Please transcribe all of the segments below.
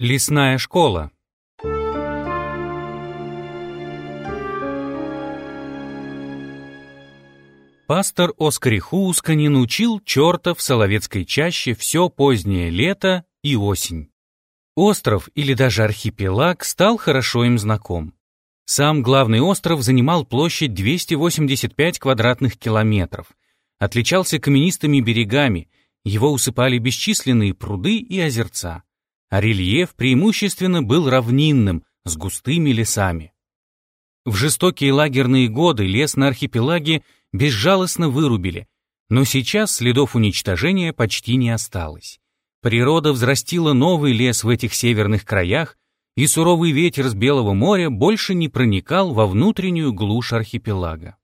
Лесная школа. Пастор Оскар Хуусканин учил черта в Соловецкой чаще все позднее лето и осень. Остров или даже архипелаг стал хорошо им знаком. Сам главный остров занимал площадь 285 квадратных километров, отличался каменистыми берегами, его усыпали бесчисленные пруды и озерца а рельеф преимущественно был равнинным, с густыми лесами. В жестокие лагерные годы лес на архипелаге безжалостно вырубили, но сейчас следов уничтожения почти не осталось. Природа взрастила новый лес в этих северных краях, и суровый ветер с Белого моря больше не проникал во внутреннюю глушь архипелага.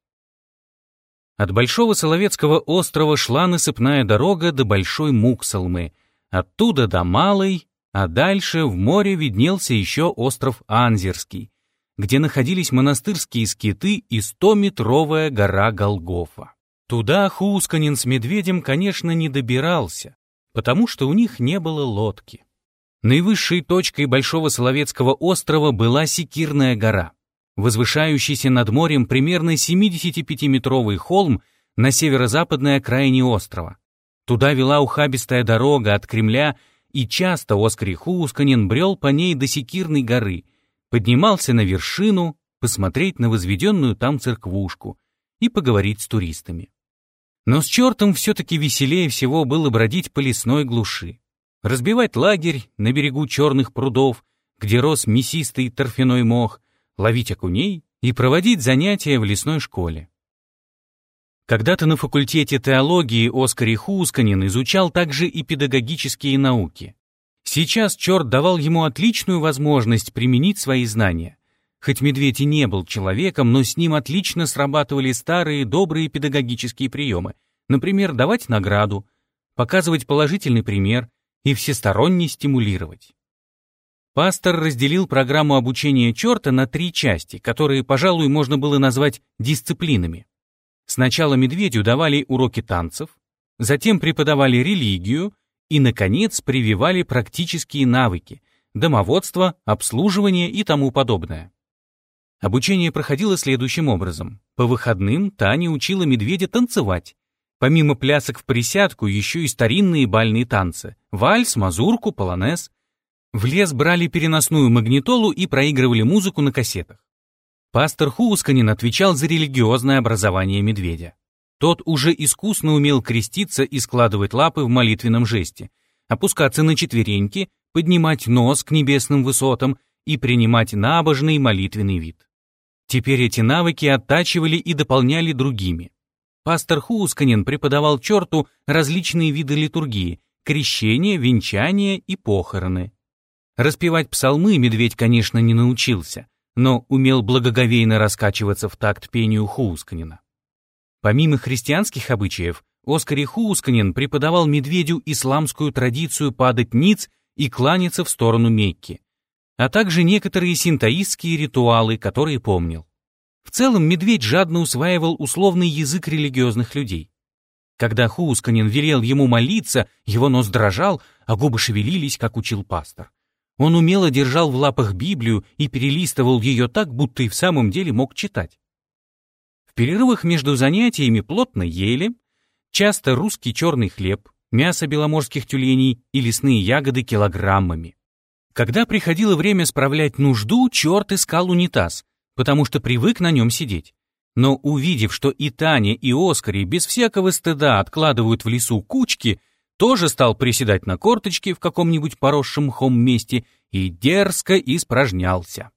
От Большого Соловецкого острова шла насыпная дорога до Большой Муксалмы, оттуда до Малой а дальше в море виднелся еще остров Анзерский, где находились монастырские скиты и стометровая гора Голгофа. Туда Хусканин с медведем, конечно, не добирался, потому что у них не было лодки. Наивысшей точкой Большого Соловецкого острова была Секирная гора, возвышающийся над морем примерно 75-метровый холм на северо-западной окраине острова. Туда вела ухабистая дорога от Кремля и часто Оскар Хусканин брел по ней до Секирной горы, поднимался на вершину, посмотреть на возведенную там церквушку и поговорить с туристами. Но с чертом все-таки веселее всего было бродить по лесной глуши, разбивать лагерь на берегу черных прудов, где рос мясистый торфяной мох, ловить окуней и проводить занятия в лесной школе. Когда-то на факультете теологии Оскар Хусканин изучал также и педагогические науки. Сейчас черт давал ему отличную возможность применить свои знания. Хоть медведь и не был человеком, но с ним отлично срабатывали старые добрые педагогические приемы. Например, давать награду, показывать положительный пример и всесторонне стимулировать. Пастор разделил программу обучения черта на три части, которые, пожалуй, можно было назвать дисциплинами. Сначала медведю давали уроки танцев, затем преподавали религию и, наконец, прививали практические навыки – домоводство, обслуживание и тому подобное. Обучение проходило следующим образом. По выходным Таня учила медведя танцевать. Помимо плясок в присядку, еще и старинные бальные танцы – вальс, мазурку, полонез. В лес брали переносную магнитолу и проигрывали музыку на кассетах. Пастор Хусканин отвечал за религиозное образование медведя. Тот уже искусно умел креститься и складывать лапы в молитвенном жесте, опускаться на четвереньки, поднимать нос к небесным высотам и принимать набожный молитвенный вид. Теперь эти навыки оттачивали и дополняли другими. Пастор Хусканин преподавал черту различные виды литургии — крещение, венчание и похороны. Распевать псалмы медведь, конечно, не научился, но умел благоговейно раскачиваться в такт пению Хуусканина. Помимо христианских обычаев, Оскар Хуусканин преподавал медведю исламскую традицию падать ниц и кланяться в сторону Мекки, а также некоторые синтоистские ритуалы, которые помнил. В целом медведь жадно усваивал условный язык религиозных людей. Когда Хуусканин велел ему молиться, его нос дрожал, а губы шевелились, как учил пастор. Он умело держал в лапах Библию и перелистывал ее так, будто и в самом деле мог читать. В перерывах между занятиями плотно ели, часто русский черный хлеб, мясо беломорских тюленей и лесные ягоды килограммами. Когда приходило время справлять нужду, черт искал унитаз, потому что привык на нем сидеть. Но увидев, что и Таня, и Оскари без всякого стыда откладывают в лесу кучки, тоже стал приседать на корточки в каком-нибудь поросшем мхом месте и дерзко испражнялся.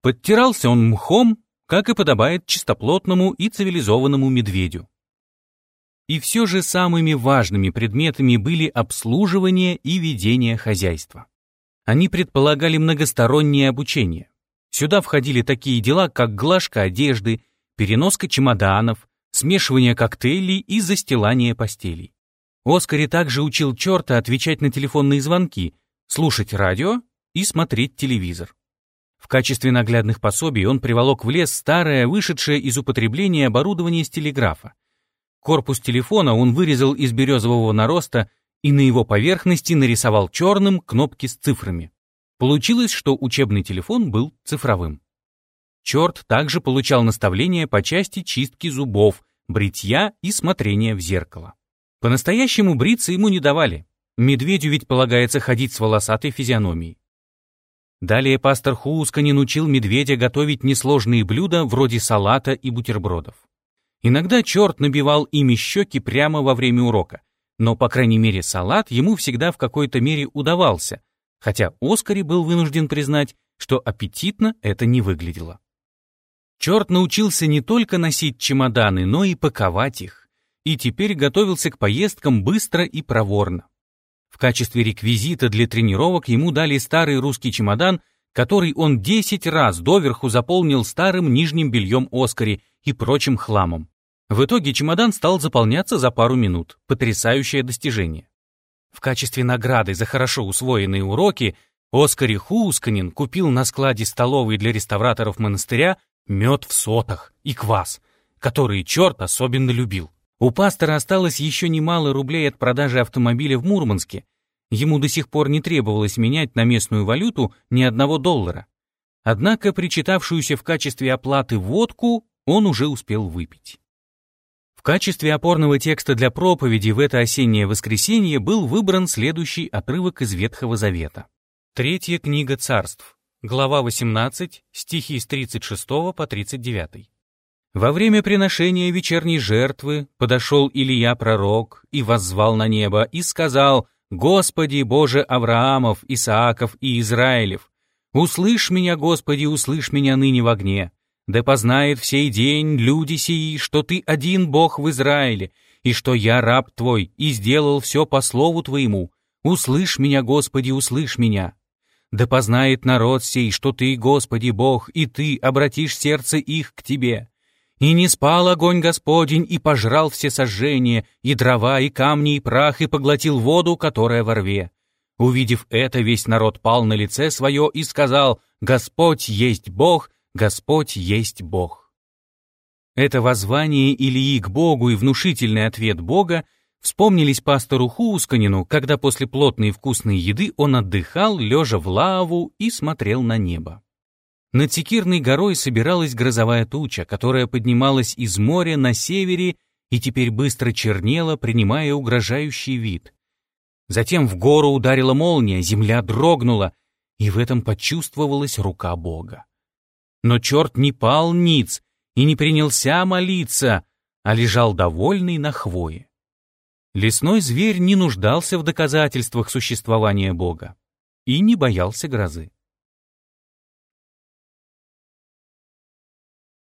Подтирался он мхом, как и подобает чистоплотному и цивилизованному медведю. И все же самыми важными предметами были обслуживание и ведение хозяйства. Они предполагали многостороннее обучение. Сюда входили такие дела, как глажка одежды, переноска чемоданов, смешивание коктейлей и застилание постелей. Оскари также учил черта отвечать на телефонные звонки, слушать радио и смотреть телевизор. В качестве наглядных пособий он приволок в лес старое, вышедшее из употребления оборудование с телеграфа. Корпус телефона он вырезал из березового нароста и на его поверхности нарисовал черным кнопки с цифрами. Получилось, что учебный телефон был цифровым. Черт также получал наставления по части чистки зубов, бритья и смотрения в зеркало. По-настоящему бриться ему не давали. Медведю ведь полагается ходить с волосатой физиономией. Далее пастор Хуусканин учил медведя готовить несложные блюда вроде салата и бутербродов. Иногда черт набивал ими щеки прямо во время урока, но, по крайней мере, салат ему всегда в какой-то мере удавался, хотя Оскари был вынужден признать, что аппетитно это не выглядело. Черт научился не только носить чемоданы, но и паковать их, и теперь готовился к поездкам быстро и проворно. В качестве реквизита для тренировок ему дали старый русский чемодан, который он 10 раз доверху заполнил старым нижним бельем Оскари и прочим хламом. В итоге чемодан стал заполняться за пару минут. Потрясающее достижение. В качестве награды за хорошо усвоенные уроки Оскари Хуусканин купил на складе столовой для реставраторов монастыря мед в сотах и квас, который черт особенно любил. У пастора осталось еще немало рублей от продажи автомобиля в Мурманске. Ему до сих пор не требовалось менять на местную валюту ни одного доллара. Однако причитавшуюся в качестве оплаты водку он уже успел выпить. В качестве опорного текста для проповеди в это осеннее воскресенье был выбран следующий отрывок из Ветхого Завета. Третья книга царств, глава 18, стихи с 36 по 39. Во время приношения вечерней жертвы подошел Илья пророк и воззвал на небо и сказал, «Господи, Боже Авраамов, Исааков и Израилев, услышь меня, Господи, услышь меня ныне в огне. Да познает в сей день люди сии, что Ты один Бог в Израиле, и что я раб Твой, и сделал все по слову Твоему. Услышь меня, Господи, услышь меня. Да познает народ сей, что Ты, Господи Бог, и Ты обратишь сердце их к Тебе» И не спал огонь Господень, и пожрал все сожжения, и дрова, и камни, и прах, и поглотил воду, которая во рве. Увидев это, весь народ пал на лице свое и сказал, «Господь есть Бог, Господь есть Бог». Это воззвание Илии к Богу и внушительный ответ Бога вспомнились пастору Хуусканину, когда после плотной и вкусной еды он отдыхал, лежа в лаву и смотрел на небо. Над Секирной горой собиралась грозовая туча, которая поднималась из моря на севере и теперь быстро чернела, принимая угрожающий вид. Затем в гору ударила молния, земля дрогнула, и в этом почувствовалась рука Бога. Но черт не пал ниц и не принялся молиться, а лежал довольный на хвое. Лесной зверь не нуждался в доказательствах существования Бога и не боялся грозы.